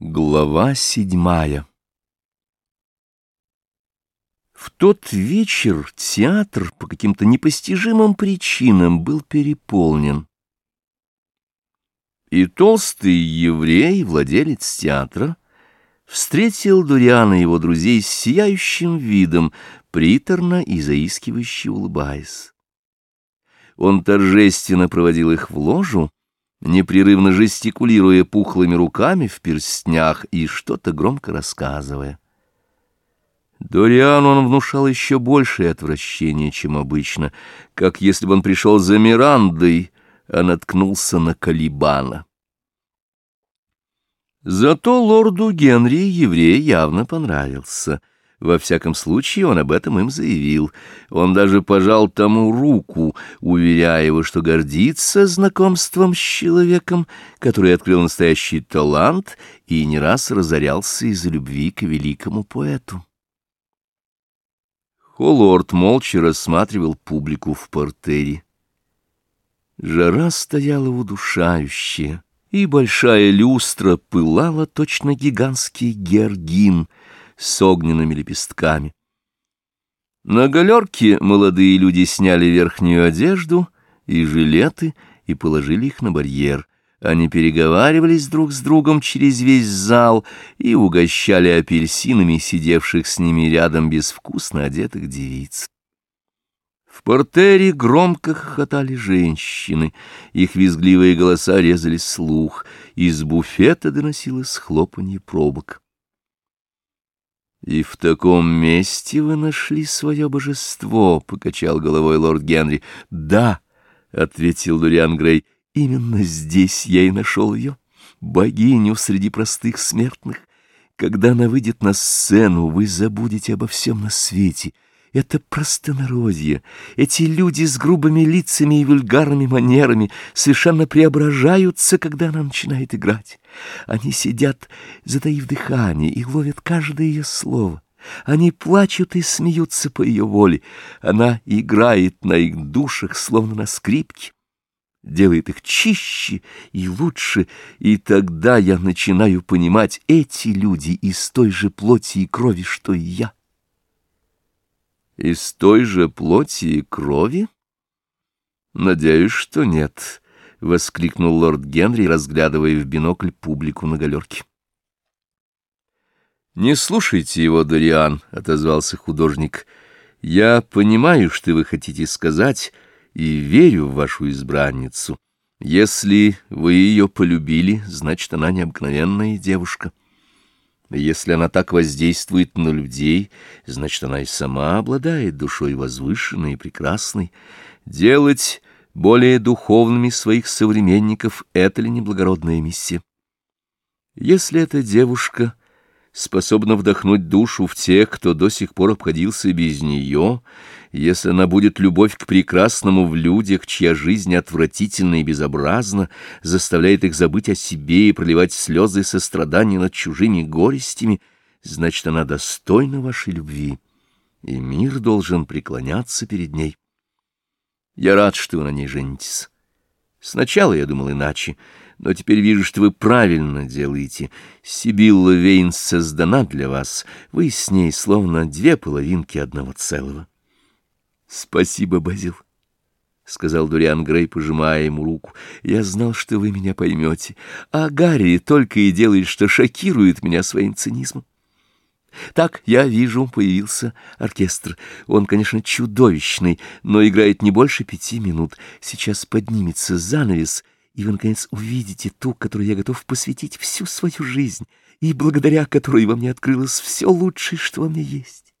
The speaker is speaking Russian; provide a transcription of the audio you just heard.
Глава седьмая В тот вечер театр по каким-то непостижимым причинам был переполнен. И толстый еврей, владелец театра, встретил Дуриана и его друзей с сияющим видом, приторно и заискивающе улыбаясь. Он торжественно проводил их в ложу, непрерывно жестикулируя пухлыми руками в перстнях и что-то громко рассказывая. Дориану он внушал еще большее отвращение, чем обычно, как если бы он пришел за Мирандой, а наткнулся на Калибана. Зато лорду Генри еврей явно понравился — во всяком случае, он об этом им заявил. Он даже пожал тому руку, уверяя его, что гордится знакомством с человеком, который открыл настоящий талант и не раз разорялся из-за любви к великому поэту. Холлорд молча рассматривал публику в портере. Жара стояла удушающая, и большая люстра пылала точно гигантский гергин — с огненными лепестками. На галерке молодые люди сняли верхнюю одежду и жилеты и положили их на барьер. Они переговаривались друг с другом через весь зал и угощали апельсинами сидевших с ними рядом безвкусно одетых девиц. В портере громко хохотали женщины, их визгливые голоса резали слух, из буфета доносилось хлопанье пробок. «И в таком месте вы нашли свое божество», — покачал головой лорд Генри. «Да», — ответил Дуриан Грей, — «именно здесь я и нашел ее, богиню среди простых смертных. Когда она выйдет на сцену, вы забудете обо всем на свете» Это простонародье, эти люди с грубыми лицами и вульгарными манерами совершенно преображаются, когда она начинает играть. Они сидят, затаив дыхание, и ловят каждое ее слово. Они плачут и смеются по ее воле. Она играет на их душах, словно на скрипке, делает их чище и лучше, и тогда я начинаю понимать, эти люди из той же плоти и крови, что и я. Из той же плоти и крови? Надеюсь, что нет, — воскликнул лорд Генри, разглядывая в бинокль публику на галерке. «Не слушайте его, Дориан», — отозвался художник. «Я понимаю, что вы хотите сказать, и верю в вашу избранницу. Если вы ее полюбили, значит, она необыкновенная девушка». Если она так воздействует на людей, значит, она и сама обладает душой возвышенной и прекрасной. Делать более духовными своих современников — это ли не благородная миссия? Если эта девушка способна вдохнуть душу в тех, кто до сих пор обходился без нее, если она будет любовь к прекрасному в людях, чья жизнь отвратительна и безобразна, заставляет их забыть о себе и проливать слезы сострадания над чужими горестями, значит, она достойна вашей любви, и мир должен преклоняться перед ней. Я рад, что вы на ней женитесь. Сначала я думал иначе, но теперь вижу, что вы правильно делаете. Сибилла Вейнс создана для вас. Вы с ней словно две половинки одного целого. — Спасибо, Базил, — сказал Дуриан Грей, пожимая ему руку. — Я знал, что вы меня поймете. А Гарри только и делает, что шокирует меня своим цинизмом. Так, я вижу, появился оркестр. Он, конечно, чудовищный, но играет не больше пяти минут. Сейчас поднимется занавес, и вы, наконец, увидите ту, которой я готов посвятить всю свою жизнь, и благодаря которой во мне открылось все лучшее, что во мне есть.